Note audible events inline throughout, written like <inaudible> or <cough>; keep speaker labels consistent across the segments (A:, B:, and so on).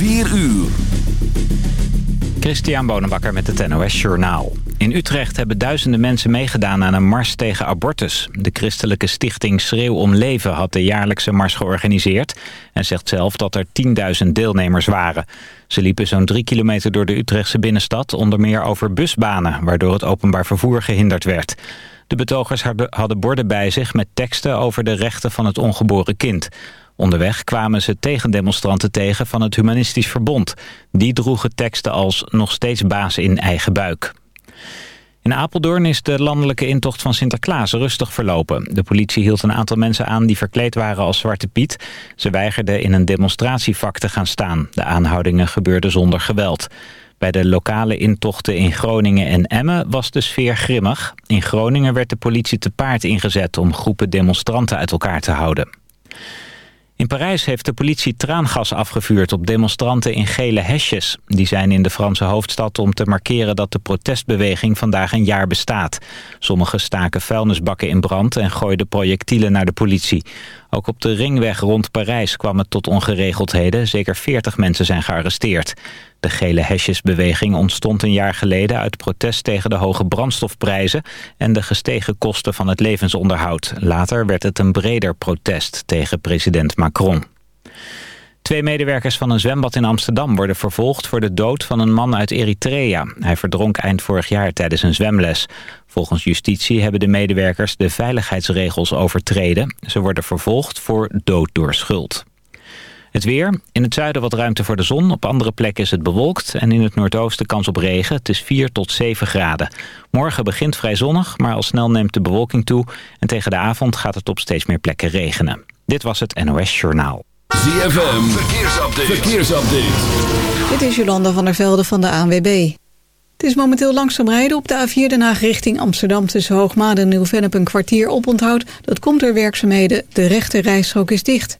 A: 4 uur.
B: Christian Bonenbakker met het NOS Journaal. In Utrecht hebben duizenden mensen meegedaan aan een mars tegen abortus. De christelijke stichting Schreeuw om Leven had de jaarlijkse mars georganiseerd... en zegt zelf dat er 10.000 deelnemers waren. Ze liepen zo'n drie kilometer door de Utrechtse binnenstad... onder meer over busbanen, waardoor het openbaar vervoer gehinderd werd. De betogers hadden borden bij zich met teksten over de rechten van het ongeboren kind... Onderweg kwamen ze tegendemonstranten tegen van het Humanistisch Verbond. Die droegen teksten als nog steeds baas in eigen buik. In Apeldoorn is de landelijke intocht van Sinterklaas rustig verlopen. De politie hield een aantal mensen aan die verkleed waren als Zwarte Piet. Ze weigerden in een demonstratievak te gaan staan. De aanhoudingen gebeurden zonder geweld. Bij de lokale intochten in Groningen en Emmen was de sfeer grimmig. In Groningen werd de politie te paard ingezet om groepen demonstranten uit elkaar te houden. In Parijs heeft de politie traangas afgevuurd op demonstranten in gele hesjes. Die zijn in de Franse hoofdstad om te markeren dat de protestbeweging vandaag een jaar bestaat. Sommigen staken vuilnisbakken in brand en gooiden projectielen naar de politie. Ook op de ringweg rond Parijs kwam het tot ongeregeldheden. Zeker 40 mensen zijn gearresteerd. De gele hesjesbeweging ontstond een jaar geleden uit protest tegen de hoge brandstofprijzen en de gestegen kosten van het levensonderhoud. Later werd het een breder protest tegen president Macron. Twee medewerkers van een zwembad in Amsterdam worden vervolgd voor de dood van een man uit Eritrea. Hij verdronk eind vorig jaar tijdens een zwemles. Volgens justitie hebben de medewerkers de veiligheidsregels overtreden. Ze worden vervolgd voor dood door schuld. Het weer. In het zuiden wat ruimte voor de zon. Op andere plekken is het bewolkt. En in het noordoosten kans op regen. Het is 4 tot 7 graden. Morgen begint vrij zonnig, maar al snel neemt de bewolking toe. En tegen de avond gaat het op steeds meer plekken regenen. Dit was het NOS Journaal.
A: ZFM. Verkeersupdate. Verkeersupdate.
C: Dit is Jolanda van der Velde van de ANWB. Het is momenteel langzaam rijden op de A4 Den Haag richting Amsterdam... tussen Hoogmade en Nieuw-Vennep een kwartier oponthoud. Dat komt door werkzaamheden. De rechte rijstrook is dicht.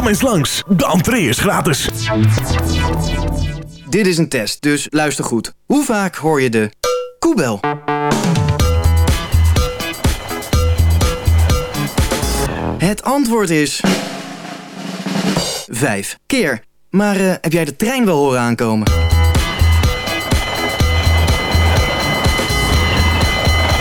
D: Kom eens langs, de entree is gratis.
E: Dit is een test, dus luister goed. Hoe vaak hoor je de koebel? Het antwoord is... Vijf keer. Maar eh, heb jij de trein wel horen aankomen?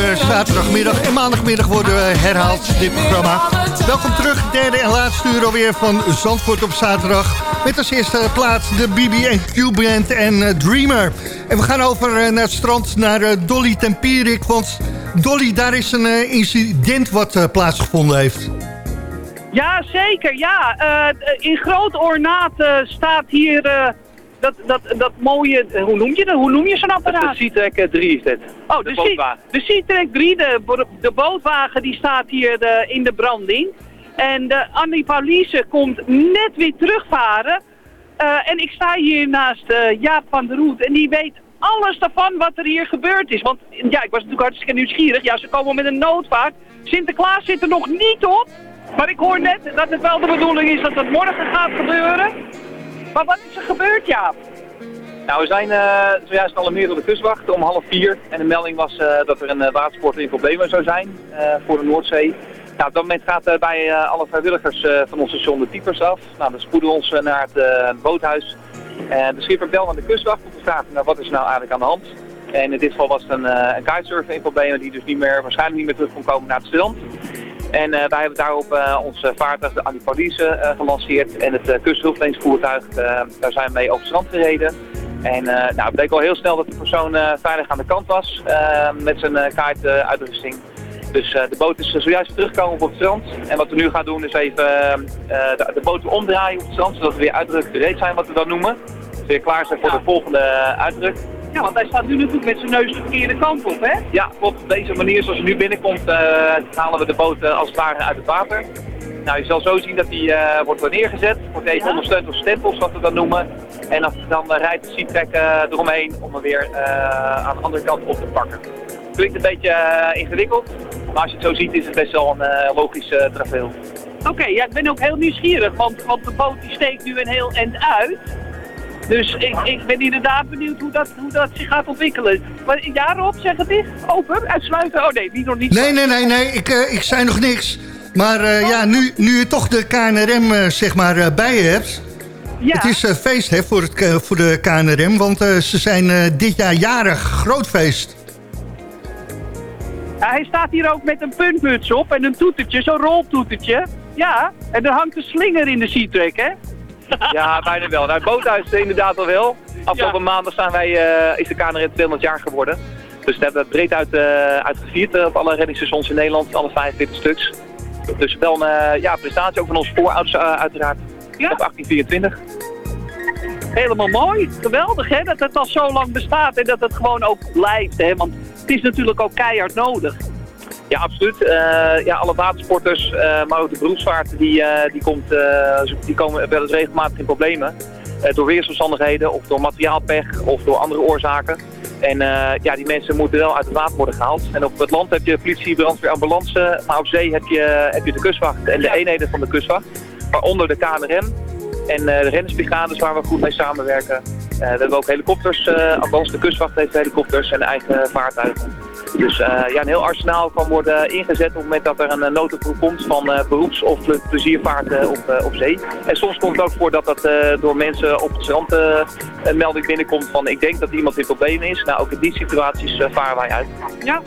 F: 4 op de zaterdagmiddag en maandagmiddag worden herhaald dit programma. Welkom terug, derde en laatste uur alweer van Zandvoort op zaterdag. Met als eerste plaats de BB&Q Band en eh, Dreamer. En we gaan over eh, naar het strand, naar eh, Dolly Tempierik. Want Dolly, daar is een eh, incident wat eh, plaatsgevonden heeft.
G: Ja, zeker. Ja. Eh, in groot ornaat eh, staat hier eh, dat, dat, dat mooie... eh, hoe noem je dat? Hoe noem je zo'n apparaat?
H: De Citrek 3 is dit.
G: Oh,
H: de
G: de,
H: bootwagen.
G: Sea- de Citrek 3, de, de bootwagen, die staat hier eh, in de branding. En de Annie Pauliese komt net weer terugvaren. Eh, en ik sta hier naast eh, Jaap van der Roet en die weet alles daarvan wat er hier gebeurd is. Want ja, ik was natuurlijk hartstikke nieuwsgierig. Ja, ze komen met een noodvaart. Sinterklaas zit er nog niet op. Maar ik hoor net dat het wel de bedoeling is dat het morgen gaat gebeuren. Maar wat is er gebeurd, Jaap?
H: Nou, we zijn eh, zojuist gealarmeerd door de kustwacht om half vier. En de melding was eh, dat er een uh, watersporter in problemen zou zijn voor de Noordzee. Nou, op dat moment gaat bij alle vrijwilligers van ons station de piepers af. Nou, dan spoeden ons naar het boothuis. De schipper belt aan de kustwacht om te vragen, nou, wat is er nou eigenlijk aan de hand? En in dit geval was het een, eh een kitesurfer in problemen die dus niet meer, waarschijnlijk niet meer terug kon komen naar het strand. En eh, wij hebben daarop eh, ons eh, vaartuig, de Antipolice, eh gelanceerd. En het uh, daar zijn we mee over het strand gereden. En eh, nou, het bleek al heel snel dat de persoon veilig aan de kant was met zijn uh, kaartuitrusting. Dus uh, de boot is zojuist teruggekomen op het strand. En wat we nu gaan doen is even uh, de, de boot omdraaien op het strand, zodat we weer uitdruk gereed zijn, wat we dan noemen. Dus weer klaar zijn voor de volgende uitdruk.
G: Ja, want hij staat nu natuurlijk met zijn neus de verkeerde kant op, hè?
H: Ja, op deze manier zoals hij nu binnenkomt, uh, halen we de boot uh, als het ware uit het water. Nou, je zal zo zien dat die uh, wordt neergezet, wordt even ja. ondersteund door stempels, wat we dat noemen. En dan, dan rijdt de Seatrack eromheen om er weer aan de andere kant op te pakken. Klinkt een beetje ingewikkeld, maar als je het zo ziet is het best wel een logisch traveel.
G: Oké, okay, ja, ik ben ook heel nieuwsgierig, want, want de boot die steekt nu een heel eind uit. Dus ik, ik ben inderdaad benieuwd hoe dat, hoe dat zich gaat ontwikkelen. Maar ja, Rob, zeg het eens. Open, uitsluiten. Oh nee, die nog niet.
F: Nee, nee, nee, nee. Ik, uh, ik zei nog niks. Maar uh, oh. ja, nu, nu je toch de KNRM uh, zeg maar bij je hebt. Ja. Het is feest hè, voor, het, voor de KNRM, want ze zijn dit jaar jarig. Groot feest.
G: Ja, hij staat hier ook met een puntmuts op en een toetertje, zo'n roltoetertje. Ja, en er hangt een slinger in de Seatrack, hè? <laughs>
H: Ja, bijna wel. Nou, het boothuis inderdaad al wel. Afgelopen maandag zijn wij, uh, is de KNRM 200 jaar geworden. Dus we hebben het breed uit, uh, uitgevierd uh, op alle reddingsstations in Nederland, alle 45 stuks. Dus wel een ja, prestatie ook van onze voorouders uiteraard, ja. op 1824.
G: Helemaal mooi, geweldig hè, dat het al zo lang bestaat en dat het gewoon ook blijft hè, want het is natuurlijk ook keihard nodig.
H: Ja, absoluut. Uh, ja, alle watersporters, uh, maar ook de beroepsvaart, die, uh, die, komt, die komen wel eens regelmatig in problemen. door weersomstandigheden of door materiaalpech of door andere oorzaken. En eh, ja, die mensen moeten wel uit het water worden gehaald. En op het land heb je politie, brandweer, ambulance. Maar op zee heb je, heb je de kustwacht en de eenheden van de kustwacht. Waaronder de KNRM en eh, de rennersbrigades waar we goed mee samenwerken. Eh, we hebben ook helikopters, eh, althans de kustwacht heeft helikopters en eigen vaartuigen. Dus eh, ja, een heel arsenaal kan worden ingezet op het moment dat er een uh, noodoproep komt van eh, beroeps- of ple- pleziervaarten op, eh, op zee. En soms komt het ook voor dat dat eh, door mensen op het strand eh, een melding binnenkomt van ik denk dat iemand in problemen is. Nou, ook in die situaties eh, varen wij uit.
G: Ja,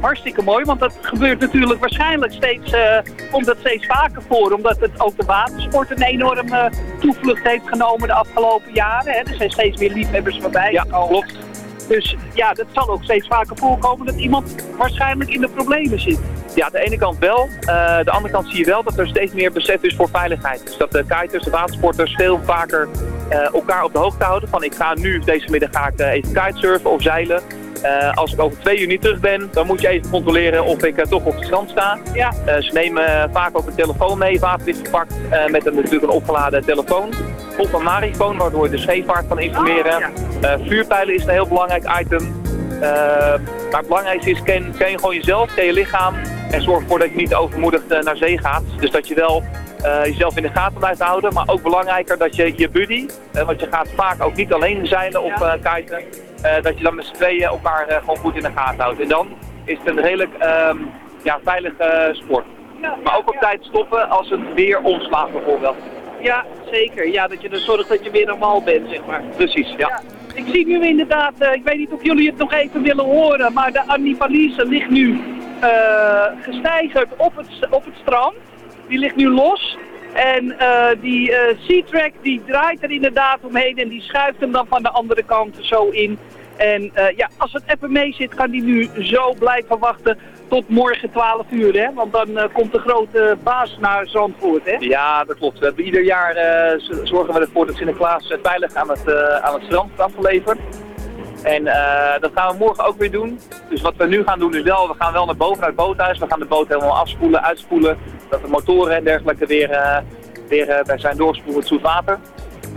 G: hartstikke mooi, want dat gebeurt natuurlijk waarschijnlijk steeds, eh, komt dat steeds vaker voor, omdat het ook de watersport een enorme toevlucht heeft genomen de afgelopen jaren. Hè. Er zijn steeds meer liefhebbers voorbij.
H: Ja, klopt.
G: Dus ja, dat zal ook steeds vaker voorkomen dat iemand waarschijnlijk in de problemen zit.
H: Ja, aan de ene kant wel. Eh, de andere kant zie je wel dat er steeds meer besef is voor veiligheid. Dus dat de kiters, de watersporters veel vaker eh, elkaar op de hoogte houden. Van ik ga nu, deze middag ga ik eh, even kitesurfen of zeilen. Eh, als ik over twee uur niet terug ben, dan moet je even controleren of ik eh, toch op het strand sta.
G: Ja.
H: Eh, ze nemen vaak ook een telefoon mee, waterdicht verpakt, eh, met een, natuurlijk een opgeladen telefoon. Of een marifoon, waardoor je de scheepvaart kan informeren.
G: Oh,
H: vuurpijlen is een heel belangrijk item. Maar het belangrijkste is, ken, ken je gewoon jezelf, ken je lichaam. En zorg ervoor dat je niet overmoedigd naar zee gaat. Dus dat je wel jezelf in de gaten blijft houden. Maar ook belangrijker dat je je buddy, eh, want je gaat vaak ook niet alleen zeilen of kiten. Eh, dat je dan met z'n tweeën elkaar eh, gewoon goed in de gaten houdt. En dan is het een redelijk ehm, ja, veilige sport. Maar ook op tijd stoppen als het weer omslaat bijvoorbeeld.
G: Ja, zeker. Ja, dat je er zorgt dat je weer normaal bent, zeg maar.
H: Precies, ja.
G: Ik zie nu inderdaad, eh, ik weet niet of jullie het nog even willen horen, maar de Annipalise ligt nu eh gestijgerd op het, op het strand. Die ligt nu los. En eh, die eh Sea-Track die draait er inderdaad omheen en die schuift hem dan van de andere kant zo in. En eh, ja, als het even mee zit, kan die nu zo blijven wachten tot morgen 12 uur. Hè? Want dan komt de grote baas naar Zandvoort. Hè?
H: Ja, dat klopt. We ieder jaar z- zorgen we ervoor dat Sinterklaas veilig aan het, aan het strand afgeleverd. En eh, dat gaan we morgen ook weer doen. Dus wat we nu gaan doen is wel, we gaan wel naar boven naar het boothuis. We gaan de boot helemaal afspoelen, uitspoelen. Dat de motoren en dergelijke weer, eh, weer eh, bij zijn doorgespoeld met zoet water.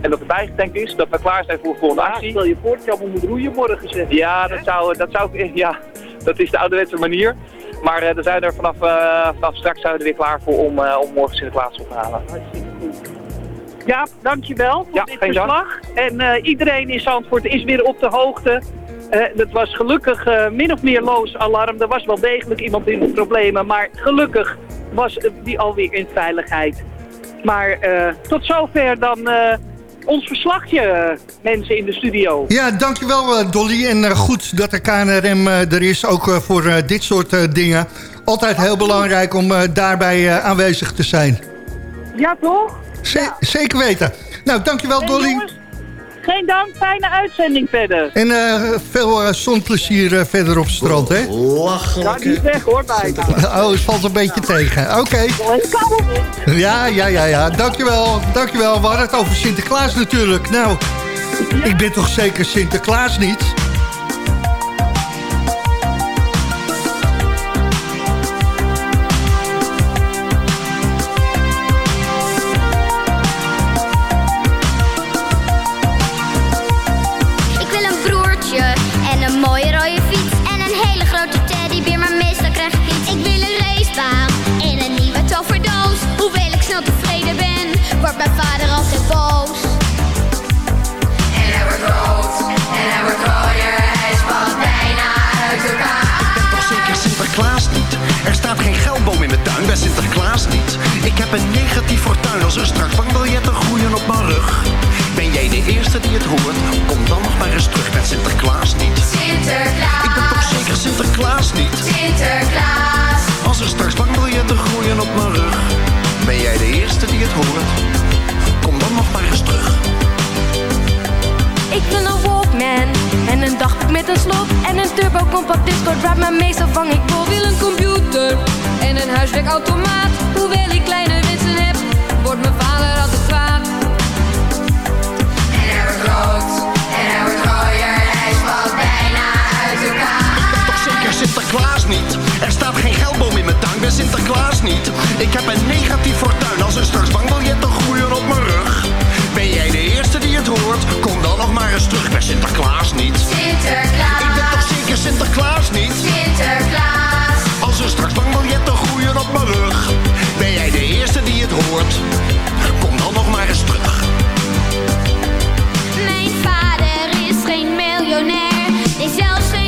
H: En dat het bijgetankt is, dat we klaar zijn voor de volgende actie.
G: Stel je voor je moet roeien morgen zeg.
H: Ja, dat zou, dat zou ik, ja, dat is de ouderwetse manier. Maar dan zijn we er vanaf, vanaf straks zijn we er weer klaar voor om, eh, om morgen Sinterklaas op te halen.
G: Ja, dankjewel voor
H: Ja,
G: dit verslag. En eh, iedereen in Zandvoort is weer op de hoogte. Eh dat was gelukkig eh, min of meer loos alarm. Er was wel degelijk iemand in de problemen, maar gelukkig was die alweer in veiligheid. Maar eh, tot zover dan eh, ons verslagje, mensen in de studio.
F: Ja, dankjewel Dolly. En eh, goed dat de KNRM er is, ook voor eh, dit soort eh, dingen. Altijd heel belangrijk om eh, daarbij eh, aanwezig te zijn.
G: Ja, toch?
F: Z- Zeker weten. Nou, dankjewel
G: Hey,
F: Dolly.
G: jongens, geen dank, fijne uitzending verder.
F: En eh, veel eh, zonplezier eh, verder op het strand, hè?
G: Ja, die is weg hoor, bijna. <laughs>
F: Oh, het valt een beetje tegen. Oké.
G: Op.
F: Ja, ja, ja, ja. Dankjewel. Dankjewel. We hadden het over Sinterklaas natuurlijk. Nou, ik ben toch zeker Sinterklaas niet?
I: Er staat geen geldboom in de tuin bij Sinterklaas niet. Ik heb een negatief fortuin als er straks bankbiljetten groeien op mijn rug. Ben jij de eerste die het hoort? Kom dan nog maar eens terug met Sinterklaas niet.
J: Sinterklaas,
I: Ik ben toch zeker Sinterklaas niet?
J: Sinterklaas.
I: Als er straks bankbiljetten groeien op mijn rug. Ben jij de eerste die het hoort? Kom dan nog maar eens terug.
K: Ik wil een Walkman en een dagboek met een slot en een turbo compact discord waar maar meestal vang ik vol. Wil een computer en een huiswerkautomaat. Hoewel ik kleine wensen heb, wordt mijn vader altijd kwaad.
J: En hij wordt rood en hij wordt rooier, hij valt bijna uit elkaar.
I: Ik ben toch zeker Sinterklaas niet? Er staat geen geldboom in mijn tuin bij Sinterklaas niet. Ik heb een negatief fortuin als er straks bankbiljetten groeien op mijn rug. Ben jij de eerste die het het hoort, kom dan nog maar eens terug bij Sinterklaas niet.
J: Sinterklaas.
I: Ik ben toch zeker Sinterklaas niet?
J: Sinterklaas.
I: Er straks bankbiljetten groeien op mijn rug, ben jij de eerste die het hoort. Kom dan nog maar eens terug.
J: Mijn vader is geen miljonair, is zelfs geen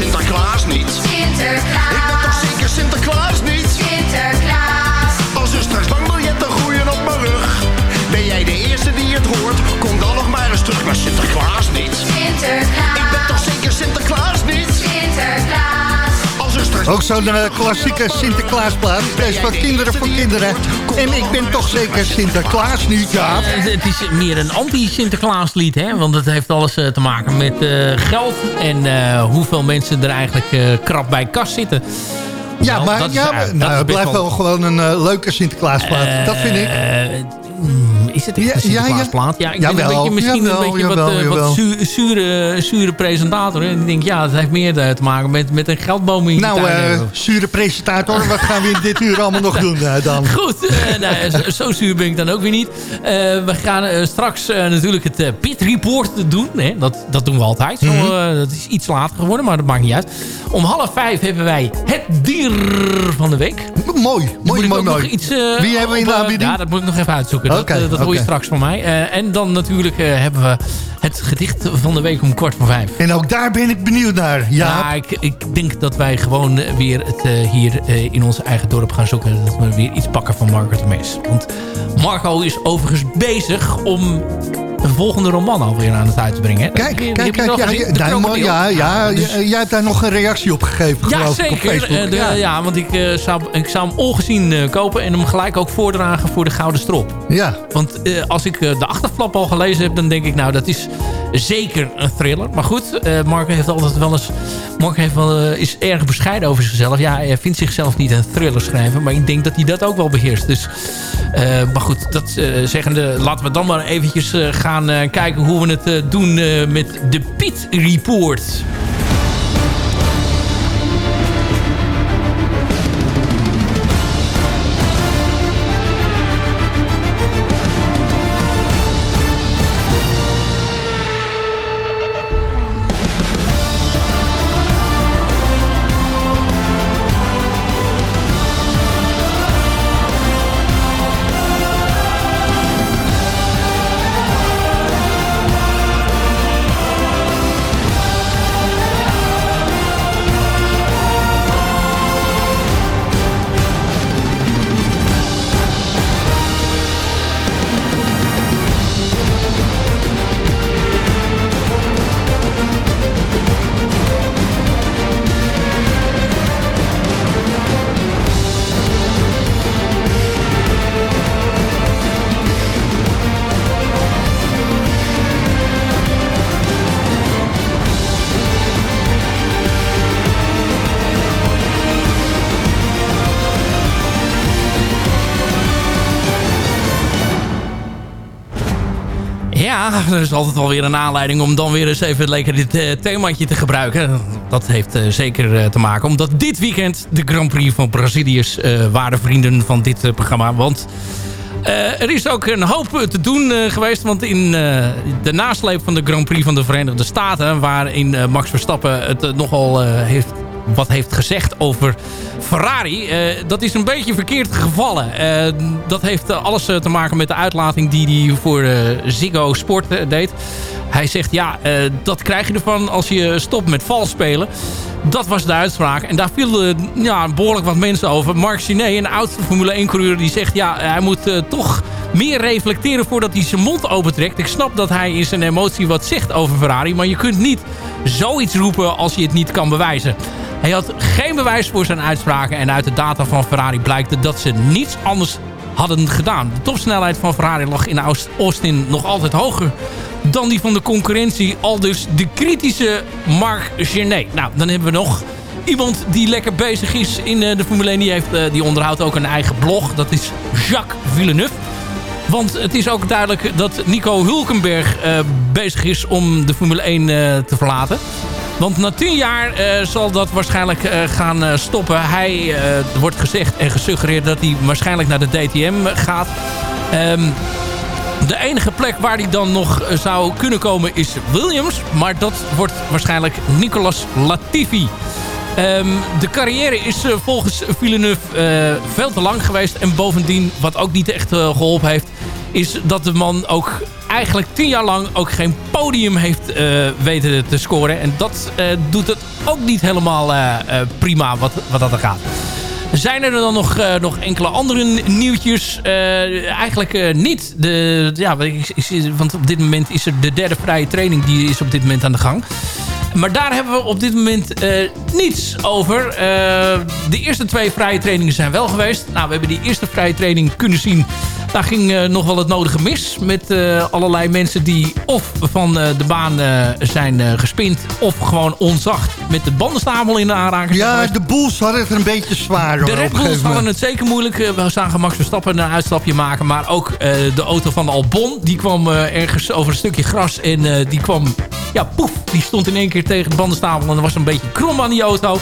I: Sinterklaas niet.
F: Ook zo'n eh, klassieke Sinterklaasplaat. Deze van kinderen voor kinderen. En ik ben toch zeker Sinterklaas niet, ja.
L: Het is meer een anti-Sinterklaaslied, hè? Want het heeft alles eh, te maken met eh, geld en hoeveel mensen er eigenlijk krap bij kas zitten.
F: Ja,
L: Wel,
F: maar ja, nou, het blijft wel gewoon een leuke Sinterklaasplaat. dat vind ik.
L: Eh, is het echt
F: Ja,
L: een
F: ja, ja.
L: Sinterklaasplaat? Ja, ik
F: Jawel,
L: ben een beetje, misschien
F: jawel,
L: een beetje
F: jawel,
L: wat, eh,
F: jawel.
L: wat zu- zure, zure presentator. En ik denk, ja, het heeft meer eh, te maken met, met een geldboom in je
F: Nou, eh,
L: hebben.
F: zure presentator, wat gaan we in dit uur allemaal nog doen eh, dan? <laughs>
L: Goed, eh, nou, zo, zo zuur ben ik dan ook weer niet. Eh, we gaan eh, straks eh, natuurlijk het eh, Pit Report doen. Hè? Dat, dat doen we altijd. Zo,
F: Mhm.
L: eh, dat is iets later geworden, maar dat maakt niet uit. Om half vijf hebben wij het dier van de week.
F: Mooi, mooi,
L: ik
F: mooi, mooi.
L: iets, eh,
F: Wie hebben we in de
L: eh,
F: aanbieding?
L: Ja, dat moet ik nog even uitzoeken. Dat eh, dat je
F: oké.
L: straks van mij. Eh, en dan natuurlijk eh, hebben we het gedicht van de week om kwart voor vijf.
F: En ook daar ben ik benieuwd naar. Ja,
L: ik, ik denk dat wij gewoon weer het eh, hier eh, in ons eigen dorp gaan zoeken. Dat we weer iets pakken van Marco de Mees. Want Marco is overigens bezig om een volgende roman alweer aan het uit te brengen. hè.
F: kijk, kijk, kijk. Ja, ja, ja, ja,
L: Dus-
F: jij hebt daar nog een reactie op gegeven,
L: ja,
F: geloof ik, op
L: zeker.
F: Facebook.
L: Eh, de-
F: ja.
L: ja. want ik, eh, zou, ik zou hem ongezien kopen en hem gelijk ook voordragen voor de Gouden Strop.
F: ja.
L: Want als ik de achterflap al gelezen heb, dan denk ik, nou, dat is zeker een thriller. Maar goed, eh Mark heeft altijd wel eens... Mark heeft wel, eh, is erg bescheiden over zichzelf. Ja, hij vindt zichzelf niet een thriller schrijver, maar ik denk dat hij dat ook wel beheerst. Dus, eh, maar goed, dat zeggende, laten we dan maar eventjes gaan kijken hoe we het doen met de Piet Report. Er is altijd wel weer een aanleiding om dan weer eens even lekker dit themaatje te gebruiken. Dat heeft eh, zeker eh, te maken. Omdat dit weekend de Grand Prix van Brazilië is, waren vrienden van dit programma. Want er is ook een hoop te doen geweest. Want in de nasleep van de Grand Prix van de Verenigde Staten... waarin Max Verstappen het nogal heeft wat heeft gezegd over Ferrari. eh, dat is een beetje verkeerd gevallen. Eh, dat heeft eh, alles te maken met de uitlating die hij voor Ziggo Sport deed. Hij zegt, ja, dat krijg je ervan als je stopt met vals spelen. Dat was de uitspraak. En daar viel ja, behoorlijk wat mensen over. Mark Siné, een oud Formule 1-coureur, die zegt... ja, hij moet toch meer reflecteren voordat hij zijn mond opentrekt. Ik snap dat hij in zijn emotie wat zegt over Ferrari... maar je kunt niet zoiets roepen als je het niet kan bewijzen. Hij had geen bewijs voor zijn uitspraken... en uit de data van Ferrari blijkt dat ze niets anders hadden gedaan. De topsnelheid van Ferrari lag in Austin nog altijd hoger dan die van de concurrentie. Al dus de kritische Marc Genet. Nou, dan hebben we nog iemand die lekker bezig is in eh, de Formule 1. Die, heeft, eh, die onderhoudt ook een eigen blog. Dat is Jacques Villeneuve. Want het is ook duidelijk dat Nico Hulkenberg eh, bezig is om de Formule 1 eh, te verlaten. Want na tien jaar eh, zal dat waarschijnlijk eh, gaan eh, stoppen. Hij, wordt gezegd en gesuggereerd dat hij waarschijnlijk naar de DTM gaat. Ehm, de enige plek waar hij dan nog zou kunnen komen is Williams. Maar dat wordt waarschijnlijk Nicolas Latifi. Ehm, de carrière is volgens Villeneuve veel te lang geweest. En bovendien, wat ook niet echt eh, geholpen heeft... is dat de man ook eigenlijk tien jaar lang ook geen podium heeft eh, weten te scoren. En dat eh, doet het ook niet helemaal eh, prima wat, wat dat er gaat. Zijn er dan nog, nog enkele andere nieuwtjes? Eigenlijk niet. De, ja, want op dit moment is er de derde vrije training. Die is op dit moment aan de gang. Maar daar hebben we op dit moment eh, niets over. Eh, de eerste twee vrije trainingen zijn wel geweest. Nou, we hebben die eerste vrije training kunnen zien. Daar ging eh, nog wel het nodige mis. Met allerlei mensen die of van de baan zijn gespind... of gewoon onzacht met de bandenstapel in de aanraking.
F: Ja, de Bulls hadden het een beetje zwaar. hoor,
L: De Red Bulls hadden het zeker moeilijk. We zagen Max Verstappen een uitstapje maken. Maar ook de auto van Albon. Die kwam ergens over een stukje gras. En die kwam... Ja, poef. Die stond in één keer tegen de bandenstapel. En er was een beetje krom aan die auto.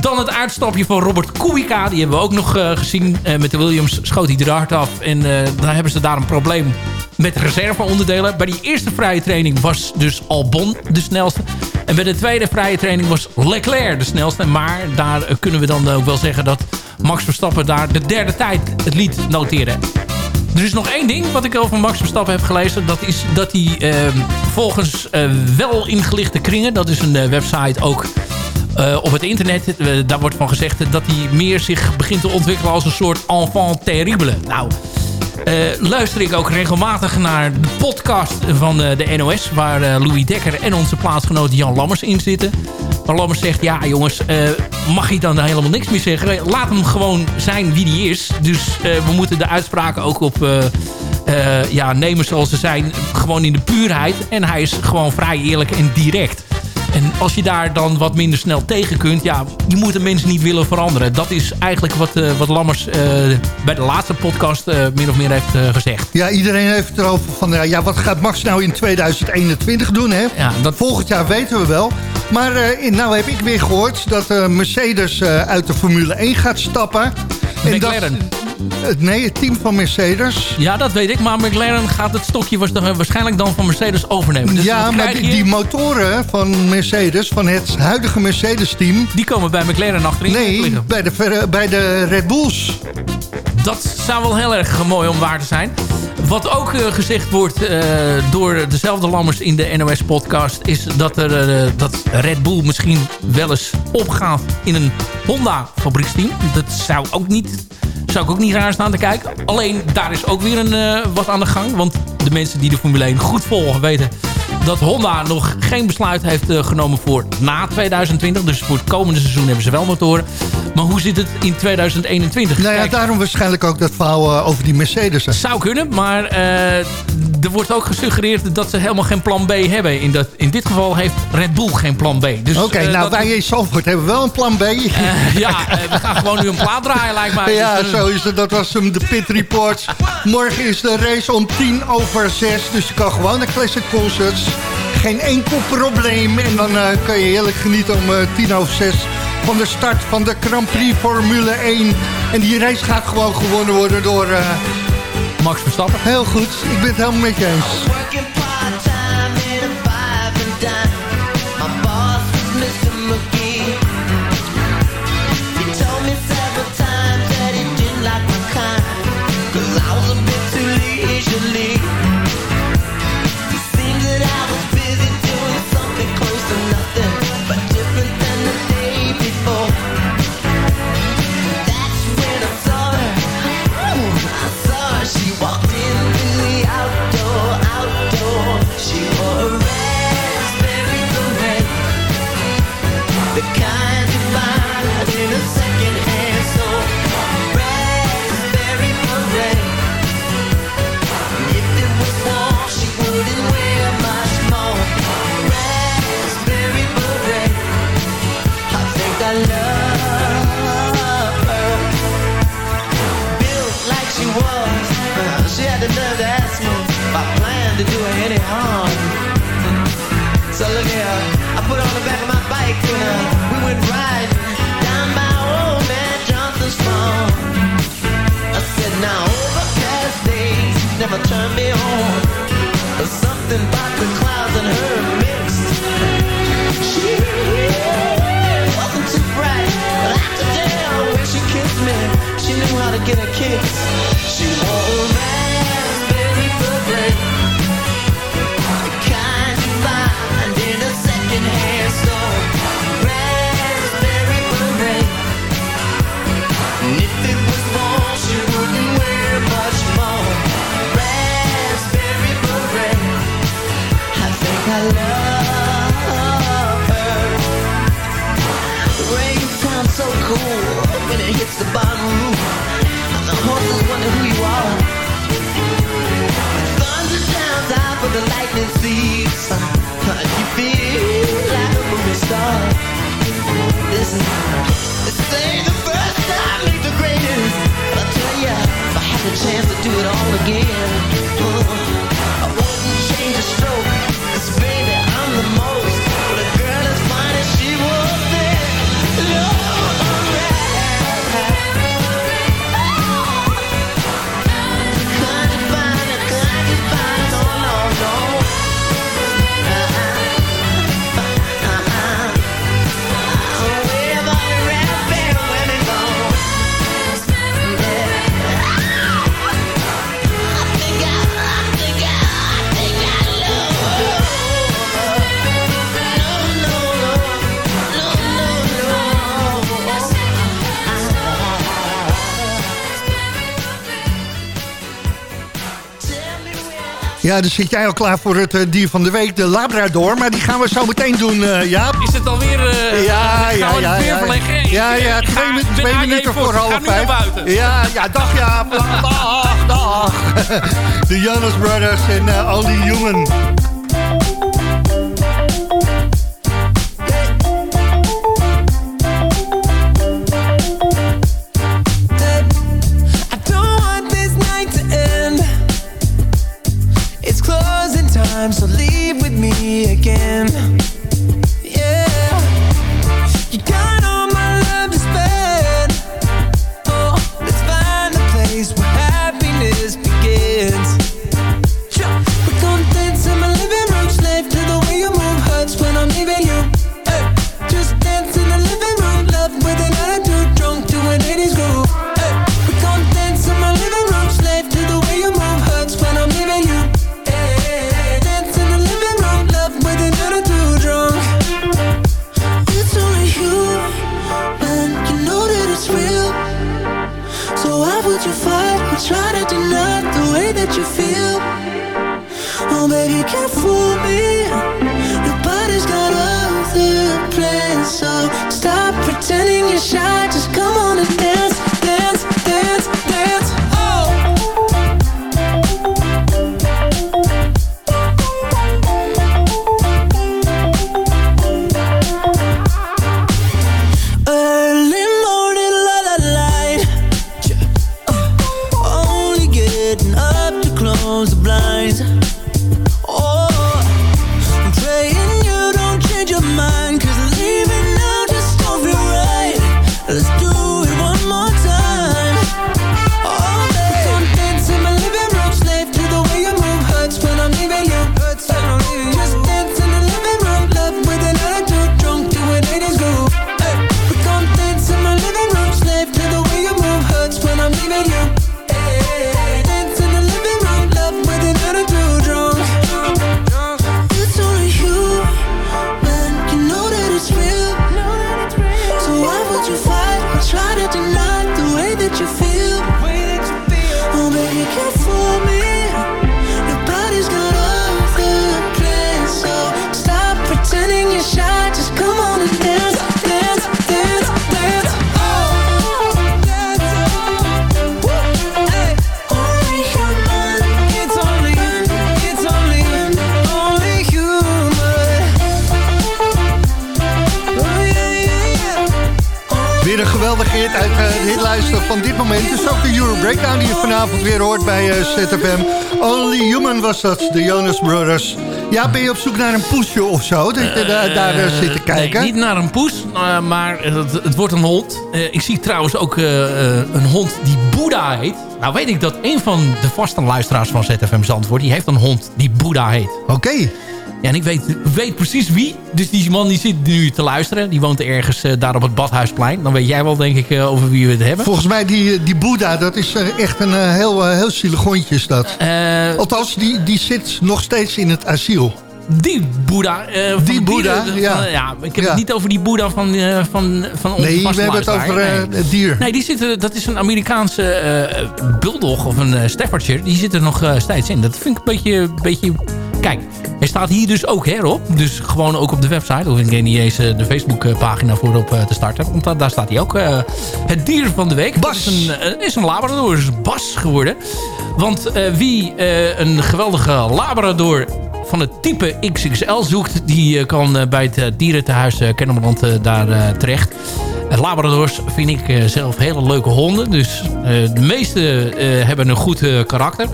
L: Dan het uitstapje van Robert Kubica. Die hebben we ook nog eh, gezien. Eh, met de Williams schoot hij er hard af. En eh daar hebben ze daar een probleem met reserveonderdelen. Bij die eerste vrije training was dus Albon de snelste. En bij de tweede vrije training was Leclerc de snelste. Maar daar kunnen we dan ook wel zeggen dat Max Verstappen daar de derde tijd het liet noteren. Er is nog één ding wat ik over Max Verstappen heb gelezen. Dat is dat hij eh, volgens eh, wel ingelichte kringen... dat is een eh, website ook eh, op het internet... daar wordt van gezegd dat hij meer zich begint te ontwikkelen... als een soort enfant terrible. Nou, luister ik ook regelmatig naar de podcast van eh, de NOS... waar eh, Louis Dekker en onze plaatsgenoot Jan Lammers in zitten. Maar Lammers zegt, ja jongens, eh, mag je dan helemaal niks meer zeggen? Laat hem gewoon zijn wie die is. Dus eh, we moeten de uitspraken ook op... eh, eh, ja, nemen zoals ze zijn, gewoon in de puurheid. En hij is gewoon vrij eerlijk en direct. En als je daar dan wat minder snel tegen kunt... ja, je moet de mensen niet willen veranderen. Dat is eigenlijk wat, eh, wat Lammers eh, bij de laatste podcast eh, min of meer heeft gezegd.
F: Ja, iedereen heeft het erover van... ja, ja, wat gaat Max nou in 2021 doen, hè? Volgend jaar weten we wel. Maar nou heb ik weer gehoord dat Mercedes uit de Formule 1 gaat stappen. En dat,
L: McLaren.
F: Nee, het team van Mercedes.
L: Ja, dat weet ik. Maar McLaren gaat het stokje was- waarschijnlijk dan van Mercedes overnemen. Dus
F: ja, maar die, die motoren van Mercedes, van het huidige Mercedes-team...
L: Die komen bij McLaren achterin te
F: Nee, bij de, bij de Red Bulls.
L: Dat zou wel heel erg mooi om waar te zijn. Wat ook eh, gezegd wordt eh, door dezelfde Lammers in de NOS-podcast... is dat, er, eh, dat Red Bull misschien wel eens opgaat in een Honda-fabrieksteam. Dat zou ook niet... Zou ik ook niet raar staan te kijken. Alleen daar is ook weer een, eh, wat aan de gang. Want de mensen die de Formule 1 goed volgen weten dat Honda nog geen besluit heeft eh, genomen voor na 2020. Dus voor het komende seizoen hebben ze wel motoren. Maar hoe zit het in 2021?
F: Nou ja,
L: Kijk,
F: daarom waarschijnlijk ook dat verhaal eh, over die Mercedes.
L: zou kunnen, maar er wordt ook gesuggereerd dat ze helemaal geen plan B hebben. In, dat, in dit geval heeft Red Bull geen plan B. Dus,
F: Oké,
L: eh,
F: nou wij in Zandvoort hebben wel een plan B.
L: eh, ja, eh, we gaan gewoon nu een plaat draaien, lijkt mij. <laughs>
F: Ja,
L: Dus,
F: zo is het. Dat was hem, de Pit Report. Morgen is de race om tien over zes. Dus je kan gewoon naar Classic Concerts. Geen enkel probleem. En dan kan je heerlijk genieten om tien over zes... van de start van de Grand Prix Formule 1. En die race gaat gewoon gewonnen worden door...
L: Max Verstappen.
F: Heel goed. Ik ben het helemaal met je eens.
M: turn me on. Something chance to do it all again.
N: Ja, dus zit jij al klaar voor het eh, dier van de week, de Labrador. Maar die gaan we zo meteen doen, uh, Jaap.
L: Is het alweer... Uh,
N: ja, ja, ja, ja, ja. Twee, minuten voor, half vijf. Ja, ja, dag Jaap. dag, dag. <laughs> De Jonas Brothers en eh, Al die jongen.
F: ZFM. Only Human was dat, de Jonas Brothers. Ja, ben je op zoek naar een poesje of zo? Dat je daar, daar eh, zit te kijken?
L: Nee, niet naar een poes, eh, maar het, het wordt een hond. Eh, ik zie trouwens ook eh, eh, een hond die Boeddha heet. Nou weet ik dat een van de vaste luisteraars van ZFM Zandvoort... die heeft een hond die Boeddha heet.
F: Oké.
L: Ja, en ik weet, weet precies wie. Dus die man die zit nu te luisteren. Die woont ergens eh, daar op het Badhuisplein. Dan weet jij wel, denk ik, eh, over wie we het hebben.
F: Volgens mij die, die Boeddha, dat is eh, echt een eh, heel, eh, heel zielig hondje is dat. Althans, die, die zit nog steeds in het asiel.
L: Die Boeddha. eh,
F: Die Boeddha,
L: dieren-
F: ja.
L: van- ja. Ik heb
F: Ja.
L: het niet over die Boeddha van, eh, van, van onze
F: Nee, we hebben het over eh, het dier.
L: Nee, die zitten, dat is een Amerikaanse eh bulldog of een uh, Staffordshire. Die zit er nog eh, steeds in. Dat vind ik een beetje... beetje... Kijk, hij staat hier dus ook herop. Dus gewoon ook op de website. Of ik niet eens eh, de Facebookpagina voor op eh, te starten. Want da- daar staat hij ook. eh, het dier van de week. Bas. Is een, is een Labrador. Is Bas geworden. Want wie een geweldige Labrador van het type XXL zoekt... die kan bij het eh, dierentehuis Kennemerland daar terecht. Labradors vind ik zelf hele leuke honden. Dus de meeste hebben een goed karakter.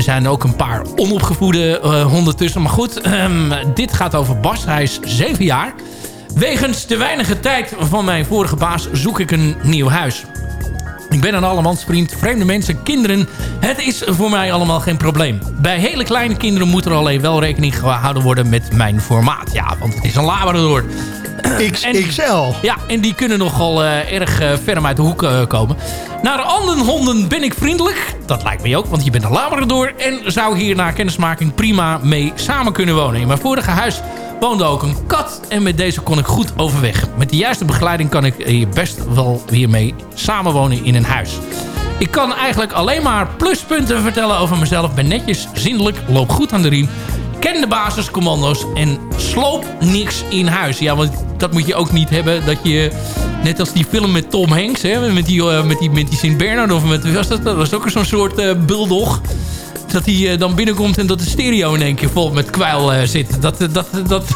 L: Er zijn ook een paar onopgevoede eh, honden tussen. Maar goed, ehm, dit gaat over Bas. Hij is 7 jaar. Wegens de weinige tijd van mijn vorige baas zoek ik een nieuw huis. Ik ben een allemansvriend, vreemde mensen, kinderen. Het is voor mij allemaal geen probleem. Bij hele kleine kinderen moet er alleen wel rekening gehouden worden met mijn formaat. Ja, want het is een Labrador.
F: XXL.
L: Ja, en die kunnen nogal eh, erg eh, ver uit de hoek komen. Naar andere honden ben ik vriendelijk. Dat lijkt mij ook, want je bent een Labrador. En zou hier na kennismaking prima mee samen kunnen wonen. In mijn vorige huis woonde ook een kat. En met deze kon ik goed overweg. Met de juiste begeleiding kan ik hier best wel weer mee samenwonen in een huis. Ik kan eigenlijk alleen maar pluspunten vertellen over mezelf. Ben netjes, zindelijk, loop goed aan de riem. Ken de basiscommando's en sloop niks in huis. Ja, want dat moet je ook niet hebben. Dat je, net als die film met Tom Hanks, hè, met die, eh, met die, met Sint Bernard of met, was dat, dat was ook zo'n soort eh bulldog. Dat hij eh, dan binnenkomt en dat de stereo in één keer vol met kwijl eh, zit. Dat, dat, dat, <laughs>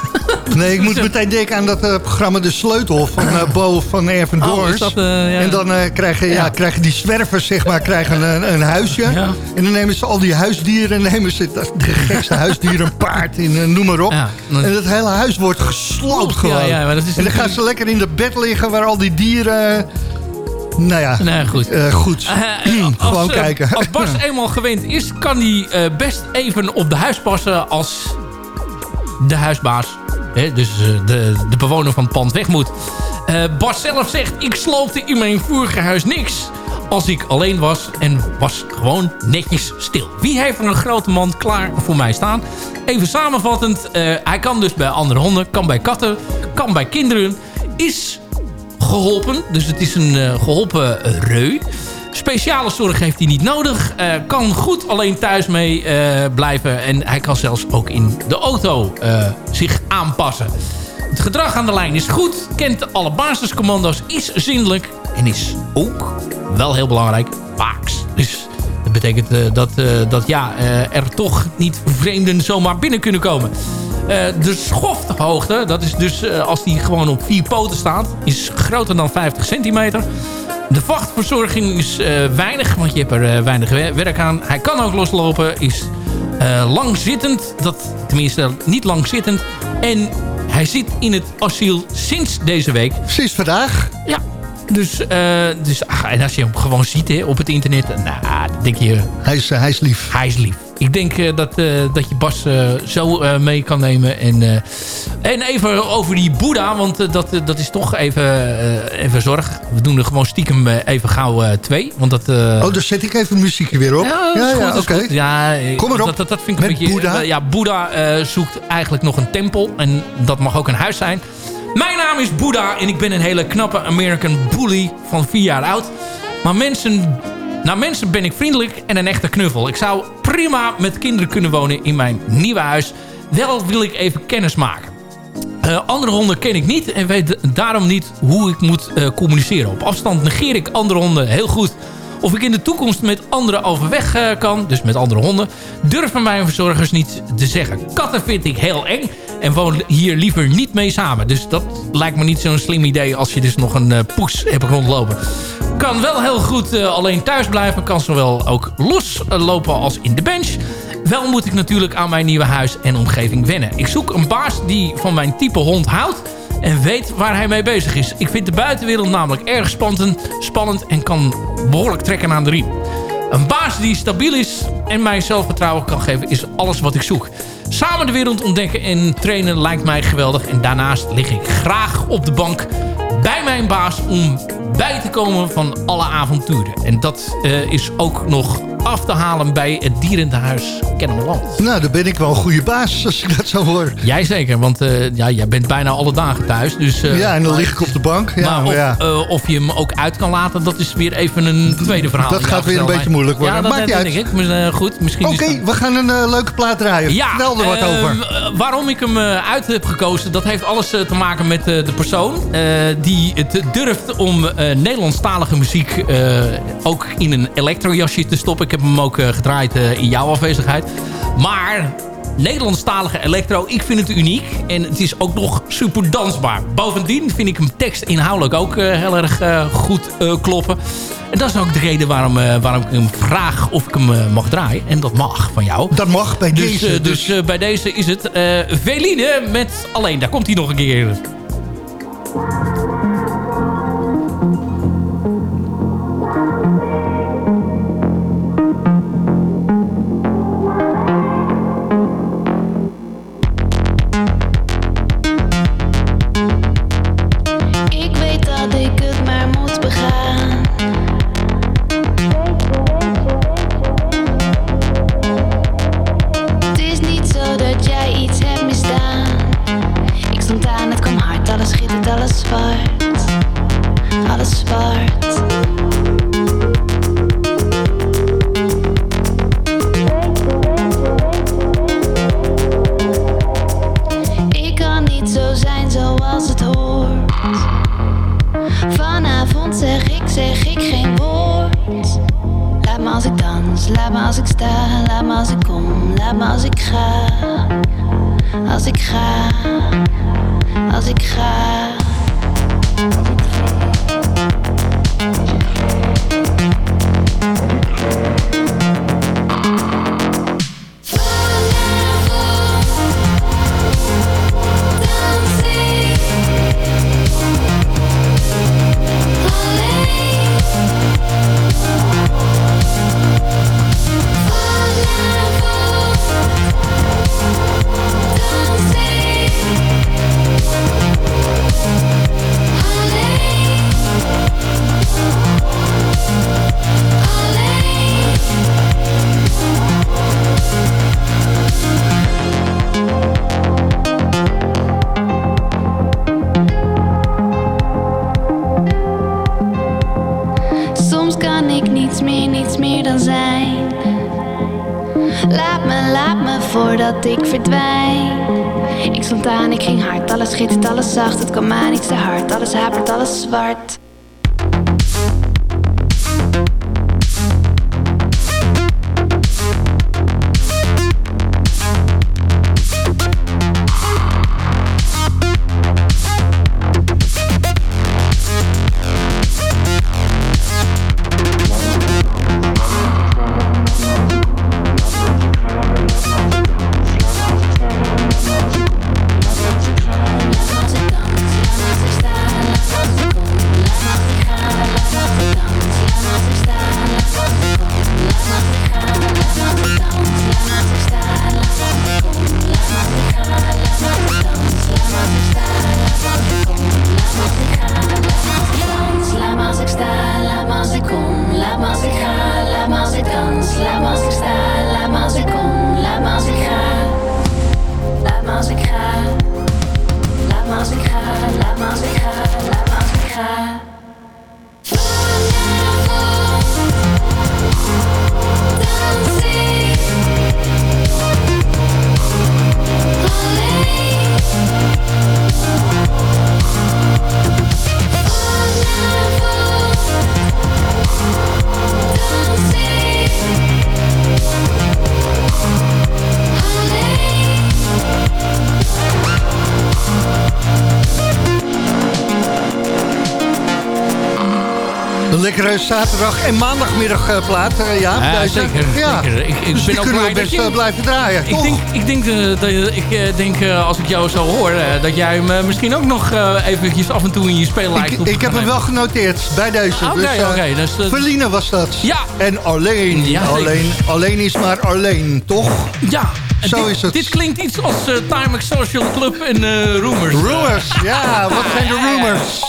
F: Nee, ik moet meteen denken aan dat eh, programma De Sleutel van eh, Bo van Erven
L: Oh,
F: Doors.
L: eh, ja.
F: En dan eh, krijgen, ja.
L: Ja.
F: krijgen die zwervers zeg maar, krijgen een, een huisje. En dan nemen ze al die huisdieren, nemen ze dat- de gekste huisdieren, een paard, in, eh, noem maar op. En het hele huis wordt gesloopt gewoon.
L: Ja, ja, maar dat is
F: en dan gaan ze lekker in de bed liggen waar al die dieren... Nou ja,
L: Nee, goed.
F: eh, goed.
L: Eh, Als, eh,
F: kijken.
L: Als Bas eenmaal gewend is, kan hij eh, best even op de huis passen als de huisbaas. Hè, dus eh, de, de bewoner van het pand weg moet. Eh, Bas zelf zegt, ik sloopte in mijn vorige huis niks. Als ik alleen was en was gewoon netjes stil. Wie heeft er een grote mand klaar voor mij staan? Even samenvattend, hij kan dus bij andere honden, kan bij katten, kan bij kinderen. Is geholpen. Dus het is een eh, geholpen reu. Speciale zorg heeft hij niet nodig. Eh, kan goed alleen thuis mee eh, blijven. En hij kan zelfs ook in de auto eh, zich aanpassen. Het gedrag aan de lijn is goed. Kent alle basiscommando's. Is zindelijk. En is ook, wel heel belangrijk, waaks. Dus dat betekent dat, dat ja, er toch niet vreemden zomaar binnen kunnen komen. De schofthoogte, dat is dus als die gewoon op vier poten staat, is groter dan 50 centimeter. De vachtverzorging is eh, weinig, want je hebt er eh, weinig wer- werk aan. Hij kan ook loslopen, is eh, langzittend, dat, tenminste niet langzittend. En hij zit in het asiel sinds deze week.
F: Sinds vandaag?
L: Ja. Dus, dus ach, en als je hem gewoon ziet hè, op het internet, nou, dan denk je...
F: Hij is, hij is lief.
L: Hij is lief. Ik denk eh, dat, eh, dat je Bas eh, zo mee kan nemen. En, en even over die Boeddha, want dat, dat is toch even, even zorg. We doen er gewoon stiekem even gauw twee. Want dat,
F: Oh, daar zet ik even muziekje weer op.
L: ja, is
F: oké.
L: Ja,
F: Kom erop.
L: Dat, dat, dat vind ik een beetje...
F: Boeddha.
L: ja, Boeddha zoekt eigenlijk nog een tempel. En dat mag ook een huis zijn. Mijn naam is Boeddha en ik ben een hele knappe American bully van vier jaar oud. Maar mensen, naar mensen ben ik vriendelijk en een echte knuffel. Ik zou prima met kinderen kunnen wonen in mijn nieuwe huis. Wel wil ik even kennis maken. Eh, andere honden ken ik niet en weet daarom niet hoe ik moet eh, communiceren. Op afstand negeer ik andere honden heel goed Of ik in de toekomst met anderen overweg eh, kan, dus met andere honden, durven mijn verzorgers niet te zeggen. Katten vind ik heel eng en woon hier liever niet mee samen. Dus dat lijkt me niet zo'n slim idee als je dus nog een poes hebt rondlopen. Kan wel heel goed eh, alleen thuis blijven. Kan zowel ook loslopen als in de bench. Wel moet ik natuurlijk aan mijn nieuwe huis en omgeving wennen. Ik zoek een baas die van mijn type hond houdt en weet waar hij mee bezig is. Ik vind de buitenwereld namelijk erg spannend, spannend en kan behoorlijk trekken aan de riem. Een baas die stabiel is en mij zelfvertrouwen kan geven is alles wat ik zoek. Samen de wereld ontdekken en trainen lijkt mij geweldig. En daarnaast lig ik graag op de bank bij mijn baas om bij te komen van alle avonturen. En dat eh, is ook nog af te halen bij het dierentehuis Kennemerland.
F: Nou, dan ben ik wel een goede baas als ik dat zo hoor.
L: Jij zeker, want eh, ja, jij bent bijna alle dagen thuis. Dus, eh,
F: ja, en dan lig ik op de bank. Ja,
L: maar of,
F: ja.
L: eh, of je hem ook uit kan laten, dat is weer even een tweede verhaal.
F: Dat gaat weer een beetje moeilijk worden.
L: Ja, dat
F: Maakt niet
L: denk
F: uit.
L: ik. Maar, goed, misschien
F: Oké, we gaan een leuke plaat draaien.
L: ja,
F: Vertel er wat over.
L: waarom ik hem uit heb gekozen, dat heeft alles te maken met de persoon. die het durft om Nederlandstalige muziek ook in een elektrojasje te stoppen. Ik heb hem ook eh, gedraaid eh, in jouw afwezigheid. Maar Nederlandstalige electro, ik vind het uniek. En het is ook nog super dansbaar. Bovendien vind ik hem tekst inhoudelijk ook eh, heel erg goed kloppen. En dat is ook de reden waarom, waarom ik hem vraag of ik hem mag draaien. En dat mag van jou.
F: Dat mag bij
L: dus,
F: deze.
L: dus eh, bij deze is het Veline met alleen. Daar komt hij nog een keer.
O: Ik zei hard, alles hapert, alles zwart.
F: Zaterdag en maandagmiddag eh, plaat, eh, ja.
L: Ja, zeker,
F: Ja.
L: zeker. Ik, ik
F: dus
L: ben ook
F: kunnen we
L: blij
F: best
L: dat je-
F: eh, blijven draaien,
L: Ik
F: toch?
L: denk, ik denk, eh, dat je- ik, eh, denk eh, als ik jou zo hoor, eh, dat jij hem eh, misschien ook nog eh, eventjes af en toe in je speellijst
F: Ik, ik heb hem wel genoteerd bij deze.
L: Oké,
F: dus, eh,
L: oké, dus, eh,
F: Verline was dat.
L: Ja.
F: En alleen,
L: Ja,
F: alleen, alleen is maar alleen, toch?
L: Ja.
F: Zo
L: dit,
F: is het.
L: Dit klinkt iets als eh Timex Social Club en eh Rumors.
F: Rumors, ja, wat zijn de rumors?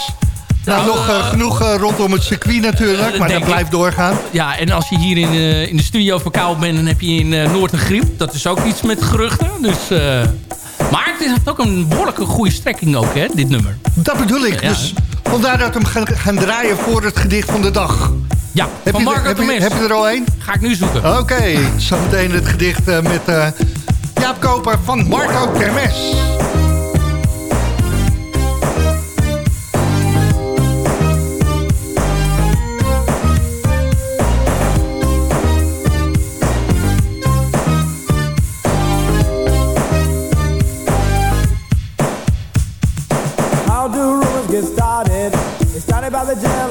F: Nou, nog eh, genoeg eh, rondom het circuit natuurlijk, maar dat blijft doorgaan.
L: Ja, en als je hier in, eh, in de studio verkouden bent, dan heb je in eh, Noord een griep. Dat is ook iets met geruchten. Dus, eh, maar het heeft ook een behoorlijke goede strekking ook, hè, dit nummer.
F: Dat bedoel ik,
L: Ja.
F: dus vandaar dat we hem gaan, gaan draaien voor het gedicht van de dag.
L: Ja,
F: Heb
L: van
F: je,
L: Marco
F: heb, je, heb je er al een?
L: Ga ik nu zoeken.
F: Oké, zometeen het gedicht eh, met eh, Jaap Koper van Marco Termes.
P: have a job.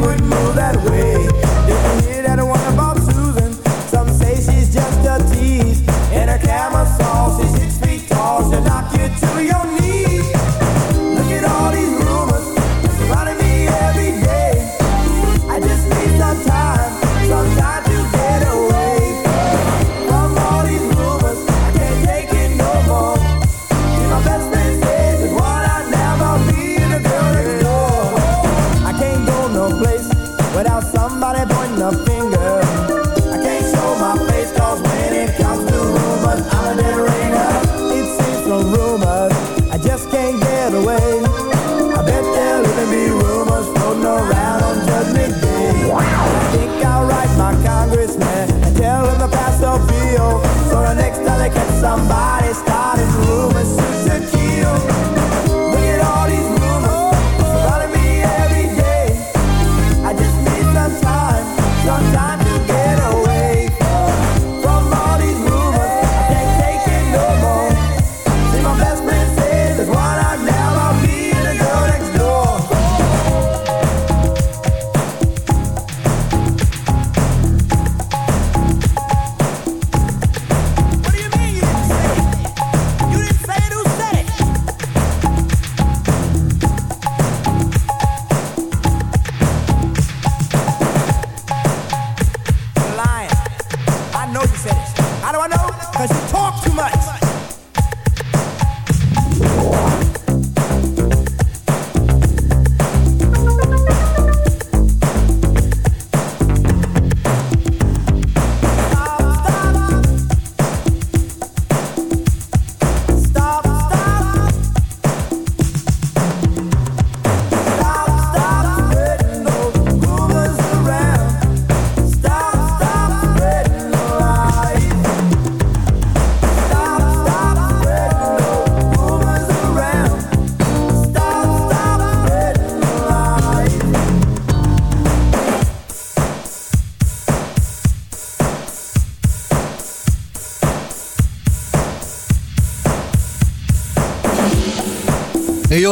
P: would move that way.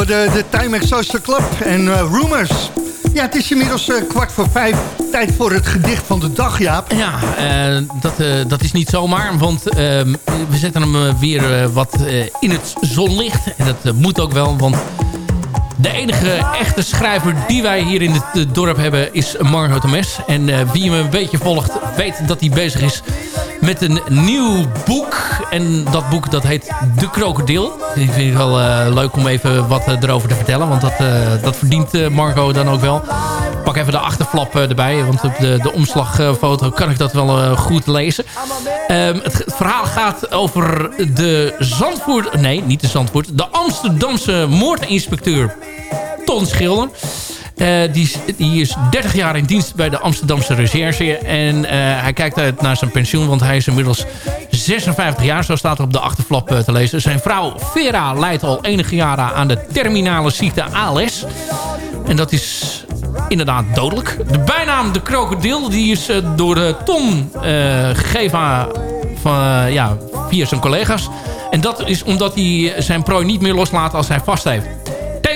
F: De, Timex Social Club en eh, Rumors. Ja, het is inmiddels eh, kwart voor vijf. Tijd voor het gedicht van de dag, Jaap.
L: Ja, eh, dat, dat is niet zomaar. Want ehm, we zetten hem weer wat in het zonlicht. En dat moet ook wel, want De enige echte schrijver die wij hier in het dorp hebben is Margot de Mes. En wie hem een beetje volgt weet dat hij bezig is met een nieuw boek. En dat boek dat heet De Krokodil. Ik vind het wel leuk om even wat eh, erover te vertellen. Want dat, eh, dat verdient eh, Margot dan ook wel. Pak even de achterflap erbij. Want op de, de omslagfoto kan ik dat wel goed lezen. Ehm, het, verhaal gaat over de Zandvoort... Nee, niet de Zandvoort. De Amsterdamse moordinspecteur Ton Schilder. Die, die is 30 jaar in dienst bij de Amsterdamse Recherche. En hij kijkt uit naar zijn pensioen, want hij is inmiddels 56 jaar. Zo staat er op de achterflap eh, te lezen. Zijn vrouw Vera leidt al enige jaren aan de terminale ziekte ALS. En dat is inderdaad dodelijk. De bijnaam de krokodil die is eh, door de Tom eh, gegeven van, eh, ja, via zijn collega's. En dat is omdat hij zijn prooi niet meer loslaat als hij vast heeft.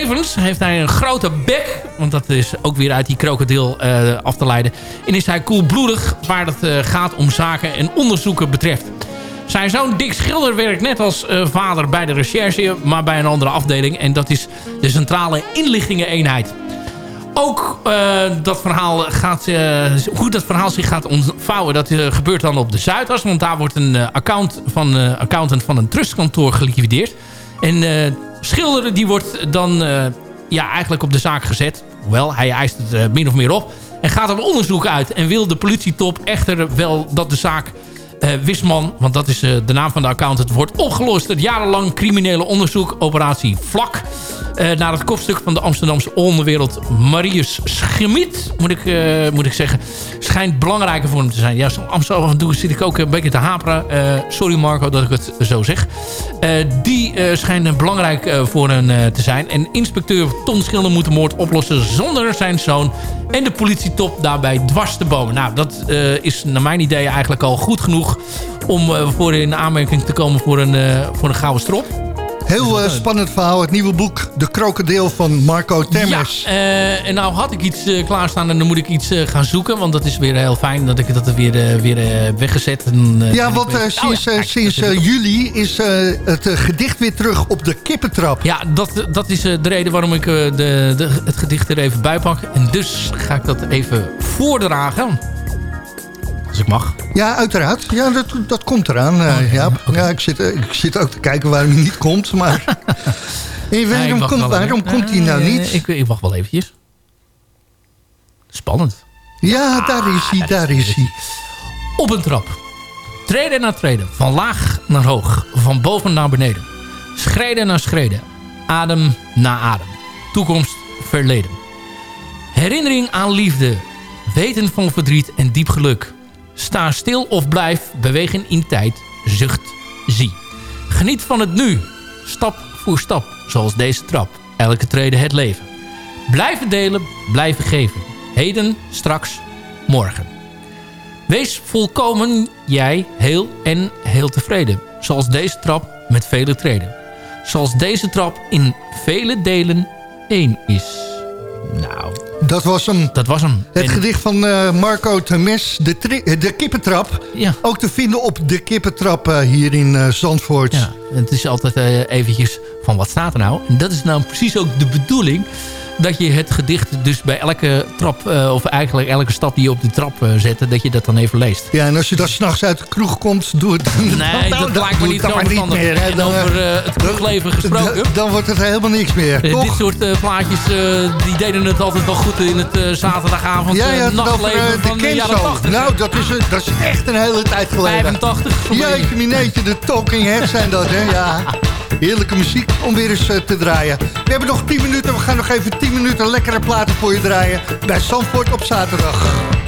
L: Tevens heeft hij een grote bek, want dat is ook weer uit die krokodil eh, af te leiden. En is hij koelbloedig waar het eh, gaat om zaken en onderzoeken betreft. Zijn zoon Dick Schilder werkt net als eh, vader bij de recherche, maar bij een andere afdeling. En dat is de Centrale Inlichtingeneenheid. Ook eh, dat verhaal gaat, eh, hoe dat verhaal zich gaat ontvouwen, dat gebeurt dan op de Zuidas. Want daar wordt een account van, accountant van een trustkantoor geliquideerd. En Schilder die wordt dan ja, eigenlijk op de zaak gezet. Hoewel, hij eist het min of meer op. En gaat er onderzoek uit. En wil de politietop echter wel dat de zaak Wisman, want dat is eh, de naam van de accountant, wordt opgelost. Het jarenlang criminele onderzoek, operatie Vlak. Eh, naar het kopstuk van de Amsterdamse onderwereld Marius Schmid, moet ik, eh, moet ik zeggen. Schijnt belangrijker voor hem te zijn. Ja, zo- af en toe zit ik ook een beetje te haperen. Eh, sorry Marco dat ik het zo zeg. Die schijnt belangrijk voor eh, te zijn. En inspecteur Ton Schilder moet de moord oplossen zonder zijn zoon en de politietop daarbij dwars te bomen. Nou, dat is naar mijn idee eigenlijk al goed genoeg om eh, voor in aanmerking te komen voor een, voor een gouden strop.
F: Heel eh, spannend verhaal. Het nieuwe boek De Krokodil van Marco Termes.
L: Ja, eh, en nou had ik iets eh, klaarstaan en dan moet ik iets gaan zoeken. Want dat is weer heel fijn dat ik dat er weer, weer weggezet. En,
F: Ja, want sinds,
L: Oh ja, kijk,
F: sinds
L: op.
F: juli is het gedicht weer terug op de kippentrap.
L: Ja, dat, dat is de reden waarom ik de, de, het gedicht er even bij pak. En dus ga ik dat even voordragen. Als ik mag.
F: Ja, uiteraard. Ja, dat, dat komt eraan. eh, ja, ja ik, zit, eh, ik zit ook te kijken waarom hij niet komt. Maar <laughs> waarom komt, waarom komt hij nou
L: Eh,
F: niet?
L: Ik, ik wacht wel eventjes. Spannend.
F: Ja, daar is hij, daar is hij.
L: Op een trap. Treden na treden. Van laag naar hoog. Van boven naar beneden. Schreden naar schreden. Adem na adem. Toekomst, verleden. Herinnering aan liefde. Weten van verdriet en diep geluk. Sta stil of blijf bewegen in tijd. Zucht, zie. Geniet van het nu. Stap voor stap. Zoals deze trap. Elke trede het leven. Blijven delen, blijven geven. Heden, straks, morgen. Wees volkomen jij heel en heel tevreden. Zoals deze trap met vele treden. Zoals deze trap in vele delen één is. Nou,
F: Dat was hem.
L: dat was hem.
F: Het
L: En-
F: gedicht van eh, Marco Temes, de, eh, de kippentrap.
L: Ja.
F: Ook te vinden op de kippentrap eh, hier in eh, Zandvoort.
L: Ja, en het is altijd eventjes van wat staat er nou? En dat is nou precies ook de bedoeling. Dat je het gedicht dus bij elke trap, eh, of eigenlijk elke stap die je op de trap eh, zet, dat je dat dan even leest.
F: Ja, en als je dan s'nachts uit de kroeg komt, doe het dan.
L: Nee, dat
F: dan-
L: lijkt me niet zo verstandig.
F: meer. hè.
L: En
F: Dan,
L: over
F: eh,
L: het kroegleven gesproken.
F: dan- wordt het helemaal niks meer, toch?
L: dit soort plaatjes die deden het altijd wel goed in het zaterdagavond
F: Ja, ja,
L: nachtleven van
F: de
L: jaren
F: Kenzo.
L: 80.
F: Nou, dat is, dat is echt een hele tijd geleden.
L: 85 zo'n beetje.
F: Jeetje, mineetje, de Talking Heads zijn dat, hè? Ja. Heerlijke muziek om weer eens eh, te draaien. We hebben nog 10 minuten. We gaan nog even 10 minuten lekkere platen voor je draaien. Bij Zandvoort op zaterdag.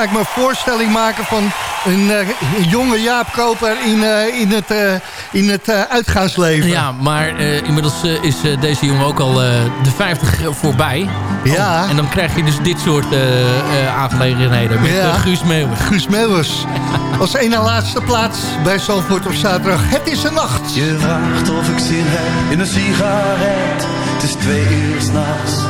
F: Ga ik me een voorstelling maken van een, eh, een jonge Jaap Koper in, eh, in het, eh, in het eh, uitgaansleven.
L: Ja, maar eh, inmiddels is deze jongen ook al eh, de 50 voorbij.
F: Ja.
L: en dan krijg je dus dit soort eh, eh, aangelegenheden met
F: Ja.
L: Guus Meeuwis.
F: Guus Meeuwis. Als een na laatste plaats bij Zandvoort op zaterdag. Het is een nacht.
Q: Je vraagt of ik zin heb in een sigaret. Het is twee uur s'nachts.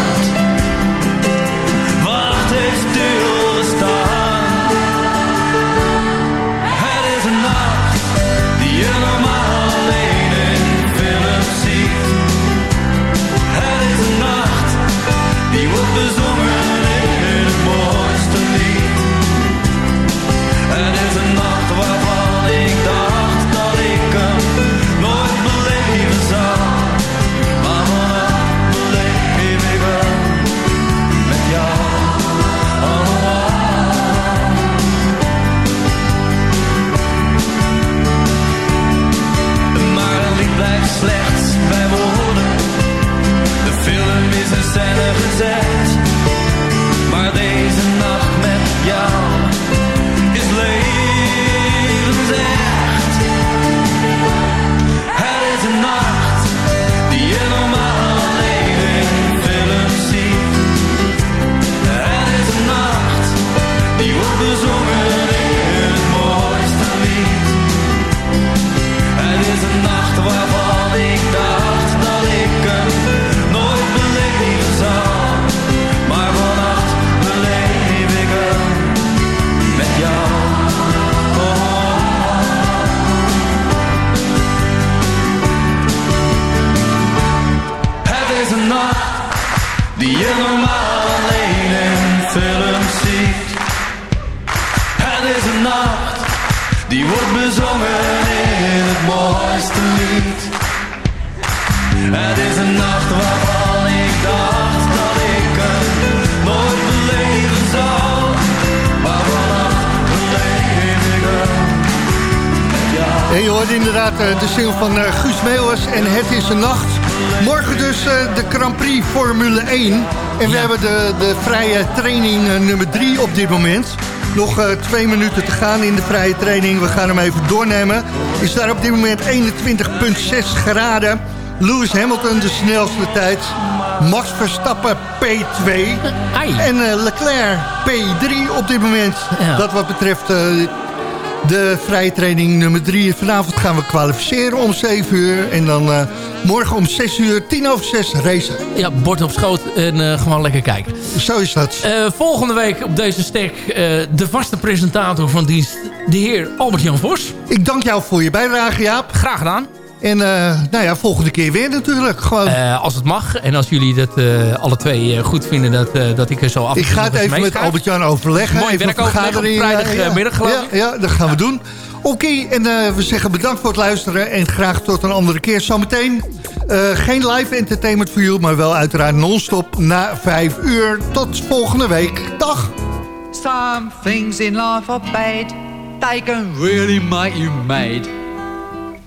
Q: nacht.
F: Morgen dus eh, de Grand Prix Formule 1. En we hebben de, de vrije training eh, nummer 3 op dit moment. Nog eh, twee minuten te gaan in de vrije training. We gaan hem even doornemen. Is daar op dit moment 21,6 graden. Lewis Hamilton de snelste tijd. Max Verstappen P2. <laughs> En Leclerc P3 op dit moment.
L: Ja.
F: Dat wat betreft de vrije training nummer 3. Vanavond gaan we kwalificeren om 7 uur. En dan morgen om 6 uur, 10 over 6 racen.
L: Ja, bord op schoot en eh, gewoon lekker kijken.
F: Zo is dat.
L: Eh, volgende week op deze stek eh, de vaste presentator van dienst, de heer Albert-Jan Vos.
F: Ik dank jou voor je bijdrage, Jaap.
L: Graag gedaan.
F: En eh, nou ja, volgende keer weer natuurlijk. Gewoon.
L: Eh, als het mag en als jullie dat eh, alle twee goed vinden dat, eh, dat ik er zo af en
F: ik ga het even met. Albert-Jan overleggen.
L: Mooi werkoverleg op vrijdagmiddag, geloof
F: ja,
L: ik.
F: Ja, dat gaan we doen. Oké, en eh, we zeggen bedankt voor het luisteren. En graag tot een andere keer. Zometeen eh, geen live entertainment voor jullie, maar wel uiteraard non-stop na 5 uur. Tot volgende week. Dag.
R: Some things in life are bad. They can really make you mad.